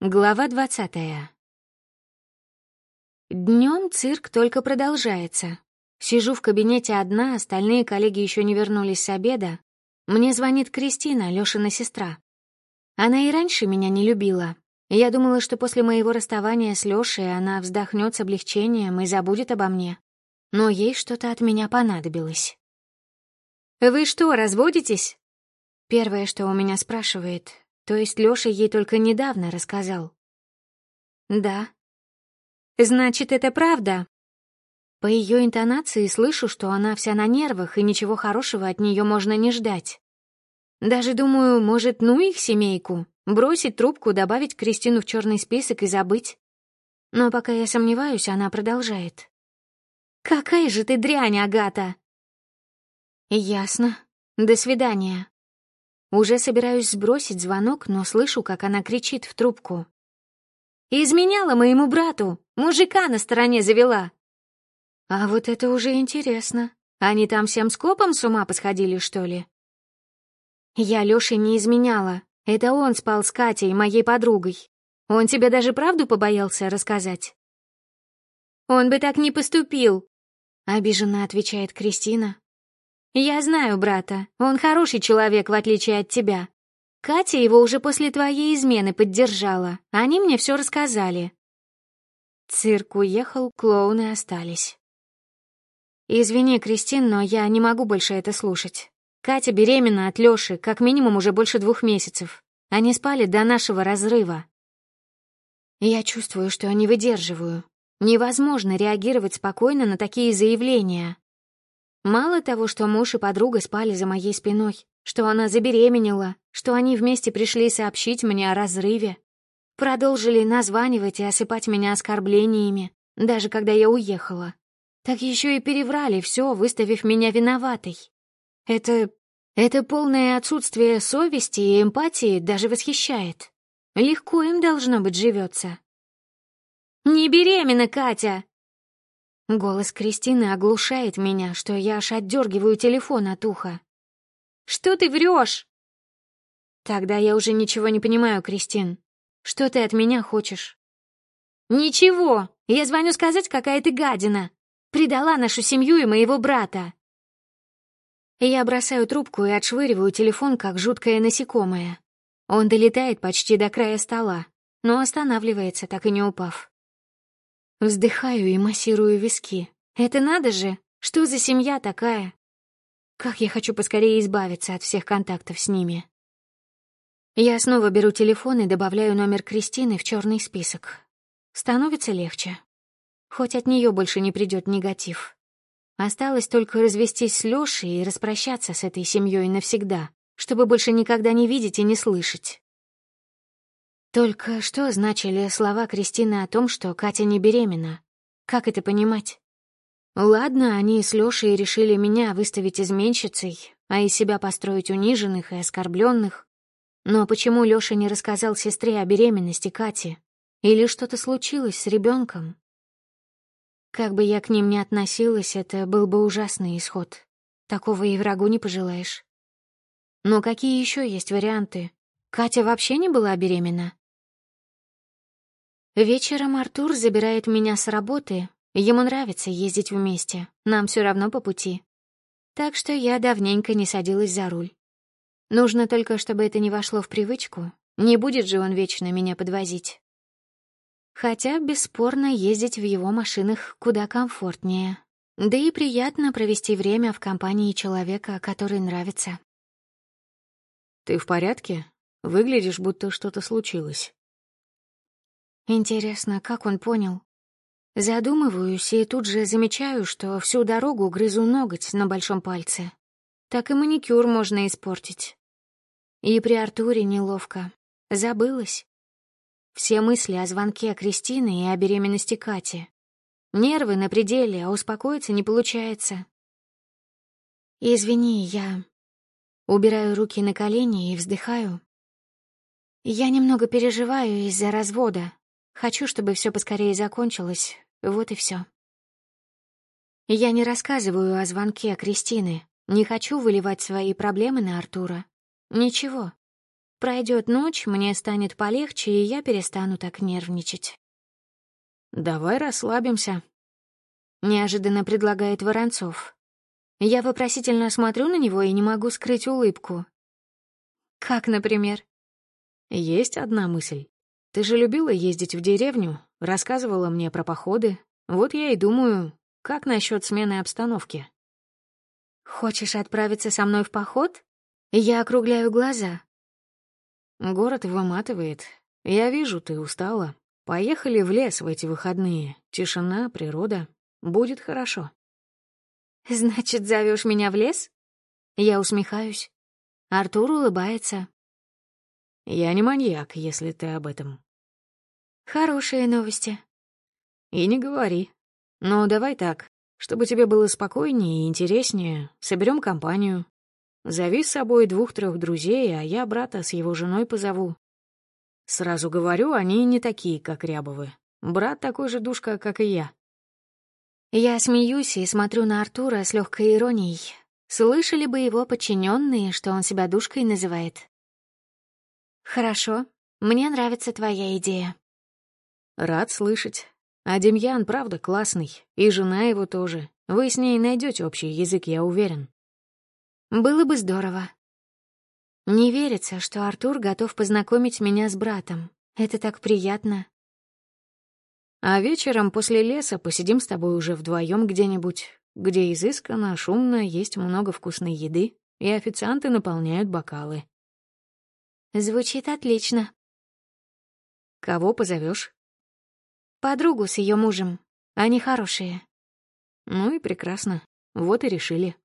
Глава двадцатая. Днем цирк только продолжается. Сижу в кабинете одна, остальные коллеги еще не вернулись с обеда. Мне звонит Кристина, Лёшина сестра. Она и раньше меня не любила. Я думала, что после моего расставания с Лёшей она вздохнет с облегчением и забудет обо мне. Но ей что-то от меня понадобилось. «Вы что, разводитесь?» Первое, что у меня спрашивает, то есть Лёша ей только недавно рассказал. Да. Значит, это правда? По её интонации слышу, что она вся на нервах, и ничего хорошего от неё можно не ждать. Даже думаю, может, ну их семейку, бросить трубку, добавить Кристину в чёрный список и забыть. Но пока я сомневаюсь, она продолжает. «Какая же ты дрянь, Агата!» «Ясно. До свидания». Уже собираюсь сбросить звонок, но слышу, как она кричит в трубку. «Изменяла моему брату! Мужика на стороне завела!» А вот это уже интересно. Они там всем скопом с ума посходили, что ли? Я Лёше не изменяла. Это он спал с Катей, моей подругой. Он тебе даже правду побоялся рассказать? Он бы так не поступил, обиженно отвечает Кристина, «Я знаю брата. Он хороший человек, в отличие от тебя. Катя его уже после твоей измены поддержала. Они мне все рассказали». Цирк уехал, клоуны остались. «Извини, Кристин, но я не могу больше это слушать. Катя беременна от Лёши, как минимум уже больше двух месяцев. Они спали до нашего разрыва. Я чувствую, что не выдерживаю. Невозможно реагировать спокойно на такие заявления. Мало того, что муж и подруга спали за моей спиной, что она забеременела, что они вместе пришли сообщить мне о разрыве, продолжили названивать и осыпать меня оскорблениями, даже когда я уехала. Так еще и переврали все, выставив меня виноватой. Это... это полное отсутствие совести и эмпатии даже восхищает. Легко им должно быть живется. «Не беременна, Катя!» Голос Кристины оглушает меня, что я аж отдергиваю телефон от уха. «Что ты врешь?» Тогда я уже ничего не понимаю, Кристин. Что ты от меня хочешь? Ничего. Я звоню сказать, какая ты гадина. Предала нашу семью и моего брата. Я бросаю трубку и отшвыриваю телефон, как жуткое насекомое. Он долетает почти до края стола, но останавливается, так и не упав. Вздыхаю и массирую виски. Это надо же! Что за семья такая? Как я хочу поскорее избавиться от всех контактов с ними. Я снова беру телефон и добавляю номер Кристины в черный список. Становится легче. Хоть от нее больше не придет негатив. Осталось только развестись с Лешей и распрощаться с этой семьей навсегда, чтобы больше никогда не видеть и не слышать. Только что значили слова Кристины о том, что Катя не беременна? Как это понимать? Ладно, они с Лёшей решили меня выставить изменщицей, а из себя построить униженных и оскорбленных. Но почему Лёша не рассказал сестре о беременности Кати? Или что-то случилось с ребенком? Как бы я к ним ни относилась, это был бы ужасный исход. Такого и врагу не пожелаешь. Но какие еще есть варианты? Катя вообще не была беременна? Вечером Артур забирает меня с работы. Ему нравится ездить вместе, нам все равно по пути. Так что я давненько не садилась за руль. Нужно только, чтобы это не вошло в привычку. Не будет же он вечно меня подвозить. Хотя, бесспорно, ездить в его машинах куда комфортнее. Да и приятно провести время в компании человека, который нравится. «Ты в порядке? Выглядишь, будто что-то случилось». Интересно, как он понял? Задумываюсь и тут же замечаю, что всю дорогу грызу ноготь на большом пальце. Так и маникюр можно испортить. И при Артуре неловко. Забылась. Все мысли о звонке Кристины и о беременности Кати. Нервы на пределе, а успокоиться не получается. «Извини, я...» Убираю руки на колени и вздыхаю. Я немного переживаю из-за развода, Хочу, чтобы все поскорее закончилось. Вот и все. Я не рассказываю о звонке Кристины. Не хочу выливать свои проблемы на Артура. Ничего. Пройдет ночь, мне станет полегче, и я перестану так нервничать. «Давай расслабимся», — неожиданно предлагает Воронцов. Я вопросительно смотрю на него и не могу скрыть улыбку. «Как, например?» «Есть одна мысль. Ты же любила ездить в деревню, рассказывала мне про походы. Вот я и думаю, как насчет смены обстановки?» «Хочешь отправиться со мной в поход?» Я округляю глаза. Город выматывает. Я вижу, ты устала. Поехали в лес в эти выходные. Тишина, природа. Будет хорошо. Значит, зовешь меня в лес? Я усмехаюсь. Артур улыбается. Я не маньяк, если ты об этом. Хорошие новости. И не говори. Ну, давай так. Чтобы тебе было спокойнее и интереснее, соберем компанию, Зови с собой двух-трех друзей, а я брата с его женой позову. Сразу говорю, они не такие, как Рябовы. Брат такой же душка, как и я. Я смеюсь и смотрю на Артура с легкой иронией. Слышали бы его подчиненные, что он себя душкой называет. Хорошо, мне нравится твоя идея. Рад слышать. А Демьян, правда, классный. И жена его тоже. Вы с ней найдете общий язык, я уверен. Было бы здорово. Не верится, что Артур готов познакомить меня с братом. Это так приятно. А вечером после леса посидим с тобой уже вдвоем где-нибудь, где изысканно, шумно, есть много вкусной еды, и официанты наполняют бокалы. Звучит отлично. Кого позовешь? Подругу с ее мужем. Они хорошие. Ну и прекрасно. Вот и решили.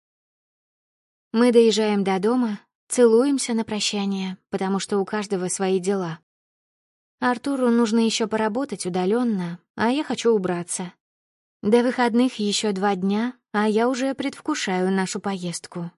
Мы доезжаем до дома, целуемся на прощание, потому что у каждого свои дела. Артуру нужно еще поработать удаленно, а я хочу убраться. До выходных еще два дня, а я уже предвкушаю нашу поездку.